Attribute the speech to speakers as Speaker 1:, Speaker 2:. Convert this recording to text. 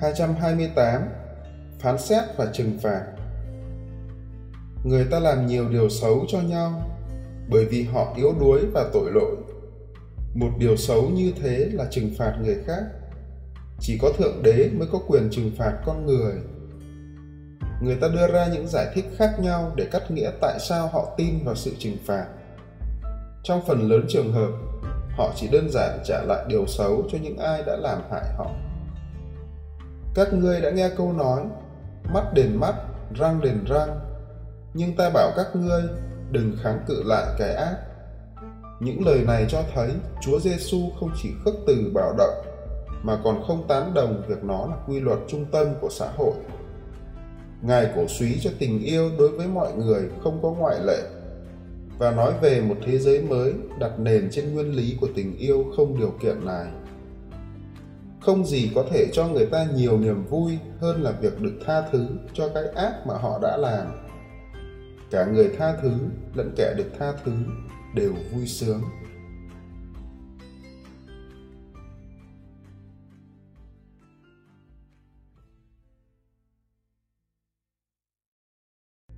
Speaker 1: 228 Phán xét và trừng phạt Người ta làm nhiều điều xấu cho nhau bởi vì họ yếu đuối và tội lỗi. Một điều xấu như thế là trừng phạt người khác. Chỉ có Thượng Đế mới có quyền trừng phạt con người. Người ta đưa ra những giải thích khác nhau để cắt nghĩa tại sao họ tin vào sự trừng phạt. Trong phần lớn trường hợp, họ chỉ đơn giản trả lại điều xấu cho những ai đã làm hại họ. Các ngươi đã nghe câu nói, mắt đền mắt, răng đền răng, nhưng ta bảo các ngươi đừng kháng cự lại cái ác. Những lời này cho thấy Chúa Giêsu không chỉ khước từ bảo động mà còn không tán đồng việc nó là quy luật trung tâm của xã hội. Ngài cổ suý cho tình yêu đối với mọi người không có ngoại lệ và nói về một thế giới mới đặt nền trên nguyên lý của tình yêu không điều kiện này. Không gì có thể cho người ta nhiều niềm vui hơn là việc được tha thứ cho cái ác mà họ đã làm. Cả người tha thứ lẫn kẻ được tha thứ đều vui sướng.